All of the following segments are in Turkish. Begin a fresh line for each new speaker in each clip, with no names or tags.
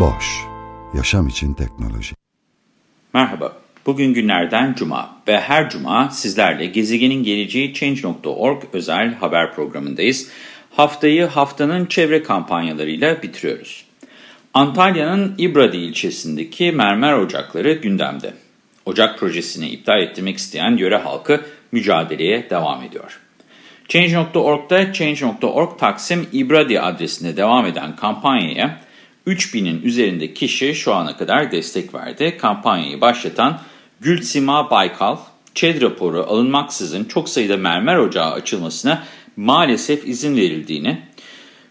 Boş, yaşam için teknoloji.
Merhaba, bugün günlerden Cuma ve her Cuma sizlerle Gezegenin Geleceği Change.org özel haber programındayız. Haftayı haftanın çevre kampanyalarıyla bitiriyoruz. Antalya'nın İbradi ilçesindeki mermer ocakları gündemde. Ocak projesini iptal ettirmek isteyen yöre halkı mücadeleye devam ediyor. Change.org'da Change.org Taksim İbradi adresinde devam eden kampanyaya 3000'in üzerinde kişi şu ana kadar destek verdi. Kampanyayı başlatan Gülsima Baykal, ÇED raporu alınmaksızın çok sayıda mermer ocağı açılmasına maalesef izin verildiğini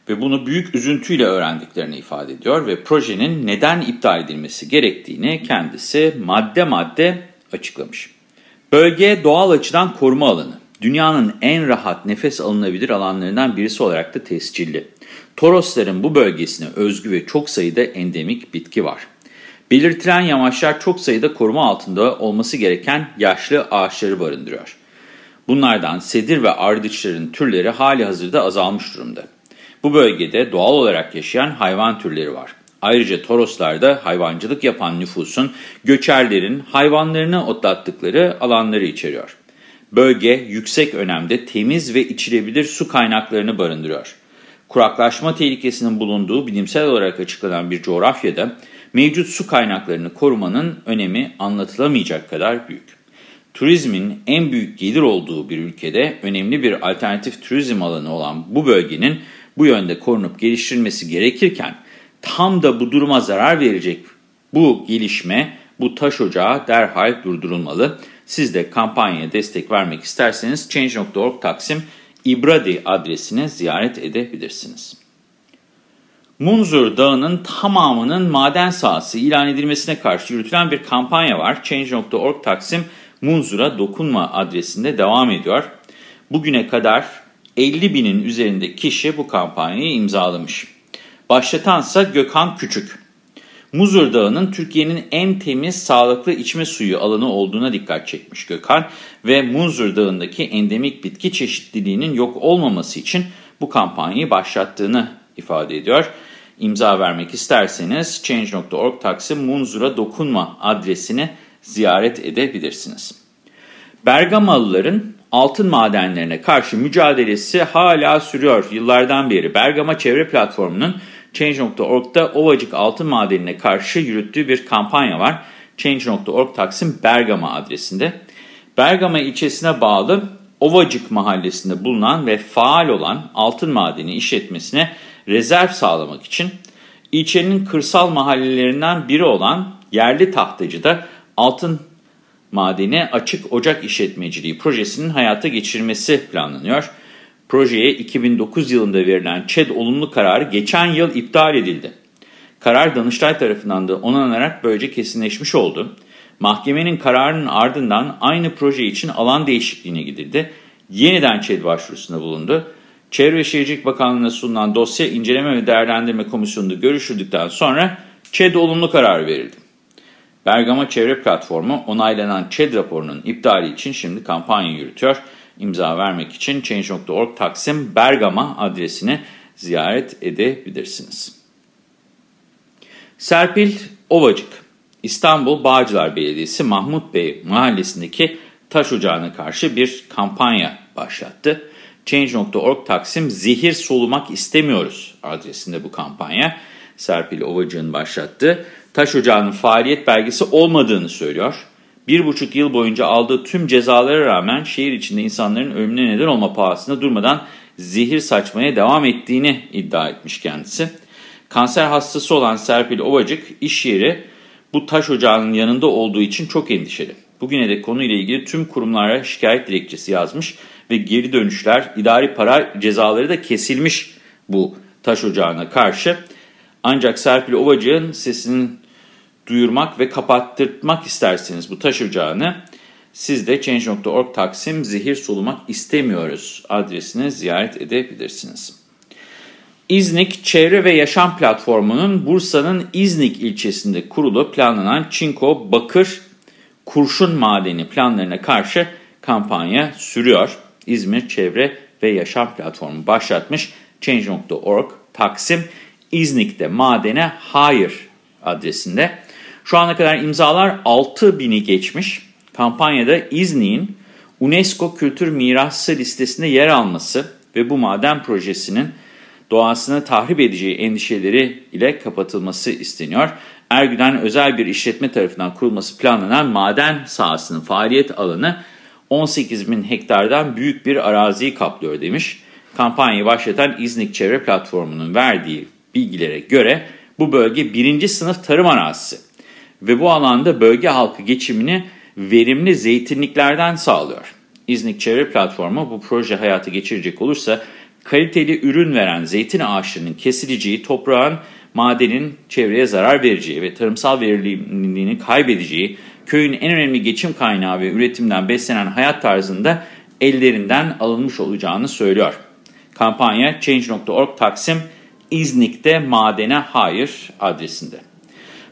ve bunu büyük üzüntüyle öğrendiklerini ifade ediyor ve projenin neden iptal edilmesi gerektiğini kendisi madde madde açıklamış. Bölge doğal açıdan koruma alanı. Dünyanın en rahat nefes alınabilir alanlarından birisi olarak da tescilli. Torosların bu bölgesine özgü ve çok sayıda endemik bitki var. Belirtilen yamaçlar çok sayıda koruma altında olması gereken yaşlı ağaçları barındırıyor. Bunlardan sedir ve ardıçların türleri hali hazırda azalmış durumda. Bu bölgede doğal olarak yaşayan hayvan türleri var. Ayrıca Toroslarda hayvancılık yapan nüfusun, göçerlerin hayvanlarını otlattıkları alanları içeriyor. Bölge yüksek önemde temiz ve içilebilir su kaynaklarını barındırıyor. Kuraklaşma tehlikesinin bulunduğu bilimsel olarak açıklanan bir coğrafyada mevcut su kaynaklarını korumanın önemi anlatılamayacak kadar büyük. Turizmin en büyük gelir olduğu bir ülkede önemli bir alternatif turizm alanı olan bu bölgenin bu yönde korunup geliştirilmesi gerekirken tam da bu duruma zarar verecek bu gelişme, bu taş ocağı derhal durdurulmalı. Siz de kampanyaya destek vermek isterseniz Change.org Taksim İbradi adresine ziyaret edebilirsiniz. Munzur Dağı'nın tamamının maden sahası ilan edilmesine karşı yürütülen bir kampanya var. Change.org Taksim Munzur'a dokunma adresinde devam ediyor. Bugüne kadar 50 binin üzerinde kişi bu kampanyayı imzalamış. Başlatansa Gökhan Küçük. Muzur Dağı'nın Türkiye'nin en temiz, sağlıklı içme suyu alanı olduğuna dikkat çekmiş Gökhan ve Muzur Dağı'ndaki endemik bitki çeşitliliğinin yok olmaması için bu kampanyayı başlattığını ifade ediyor. İmza vermek isterseniz Change.org Taksim Munzur'a dokunma adresini ziyaret edebilirsiniz. Bergamalıların altın madenlerine karşı mücadelesi hala sürüyor. Yıllardan beri Bergama Çevre Platformu'nun Change.org'da Ovacık altın madenine karşı yürüttüğü bir kampanya var. Change.org Taksim Bergama adresinde. Bergama ilçesine bağlı Ovacık mahallesinde bulunan ve faal olan altın madeni işletmesine rezerv sağlamak için ilçenin kırsal mahallelerinden biri olan yerli tahtacıda altın madeni açık ocak işletmeciliği projesinin hayata geçirilmesi planlanıyor. Projeye 2009 yılında verilen ÇED olumlu kararı geçen yıl iptal edildi. Karar Danıştay tarafından da onanarak böylece kesinleşmiş oldu. Mahkemenin kararının ardından aynı proje için alan değişikliğine gidildi. Yeniden ÇED başvurusunda bulundu. Çevre ve Şehircilik Bakanlığı'na sunulan dosya inceleme ve değerlendirme komisyonunda görüşüldükten sonra ÇED olumlu karar verildi. Bergama Çevre Platformu onaylanan ÇED raporunun iptali için şimdi kampanya yürütüyor. İmza vermek için Change.org Taksim Bergama adresine ziyaret edebilirsiniz. Serpil Ovacık, İstanbul Bağcılar Belediyesi Mahmut Bey mahallesindeki taş ocağına karşı bir kampanya başlattı. Change.org Taksim Zehir Solumak istemiyoruz adresinde bu kampanya. Serpil Ovacık'ın başlattığı taş ocağının faaliyet belgesi olmadığını söylüyor. Bir buçuk yıl boyunca aldığı tüm cezalara rağmen şehir içinde insanların ölümüne neden olma pahasına durmadan zehir saçmaya devam ettiğini iddia etmiş kendisi. Kanser hastası olan Serpil Ovacık iş yeri bu taş ocağının yanında olduğu için çok endişeli. Bugüne de konuyla ilgili tüm kurumlara şikayet dilekçesi yazmış ve geri dönüşler, idari para cezaları da kesilmiş bu taş ocağına karşı. Ancak Serpil Ovacık'ın sesini duyurmak ve kapattırmak isterseniz bu taş ocağını siz de Change.org Taksim zehir solumak istemiyoruz adresine ziyaret edebilirsiniz. İznik Çevre ve Yaşam Platformu'nun Bursa'nın İznik ilçesinde kurulu planlanan Çinko Bakır Kurşun Madeni planlarına karşı kampanya sürüyor. İzmir Çevre ve Yaşam Platformu başlatmış Change.org Taksim İznik'te madene hayır adresinde. Şu ana kadar imzalar 6000'i geçmiş. Kampanyada İznik'in UNESCO Kültür Mirası listesinde yer alması ve bu maden projesinin doğasını tahrip edeceği endişeleri ile kapatılması isteniyor. Ergüden özel bir işletme tarafından kurulması planlanan maden sahasının faaliyet alanı 18 bin hektardan büyük bir araziyi kaplıyor demiş. Kampanyayı başlatan İznik Çevre Platformu'nun verdiği bilgilere göre bu bölge birinci sınıf tarım arazisi ve bu alanda bölge halkı geçimini verimli zeytinliklerden sağlıyor. İznik Çevre Platformu bu proje hayatı geçirecek olursa kaliteli ürün veren zeytin ağaçlarının kesileceği, toprağın, madenin çevreye zarar vereceği ve tarımsal verimliliğini kaybedeceği, köyün en önemli geçim kaynağı ve üretimden beslenen hayat tarzında ellerinden alınmış olacağını söylüyor. Kampanya Change.org Taksim İznik'te madene hayır adresinde.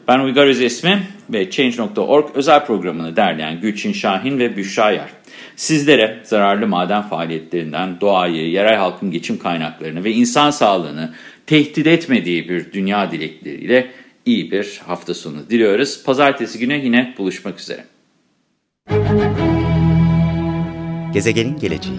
Ben Uygar Özesmi ve Change.org özel programını derleyen Gülçin Şahin ve Büşra Yar. Sizlere zararlı maden faaliyetlerinden doğayı, yerel halkın geçim kaynaklarını ve insan sağlığını tehdit etmediği bir dünya dilekleriyle iyi bir hafta sonu diliyoruz. Pazartesi günü yine buluşmak üzere.
Gezegenin geleceği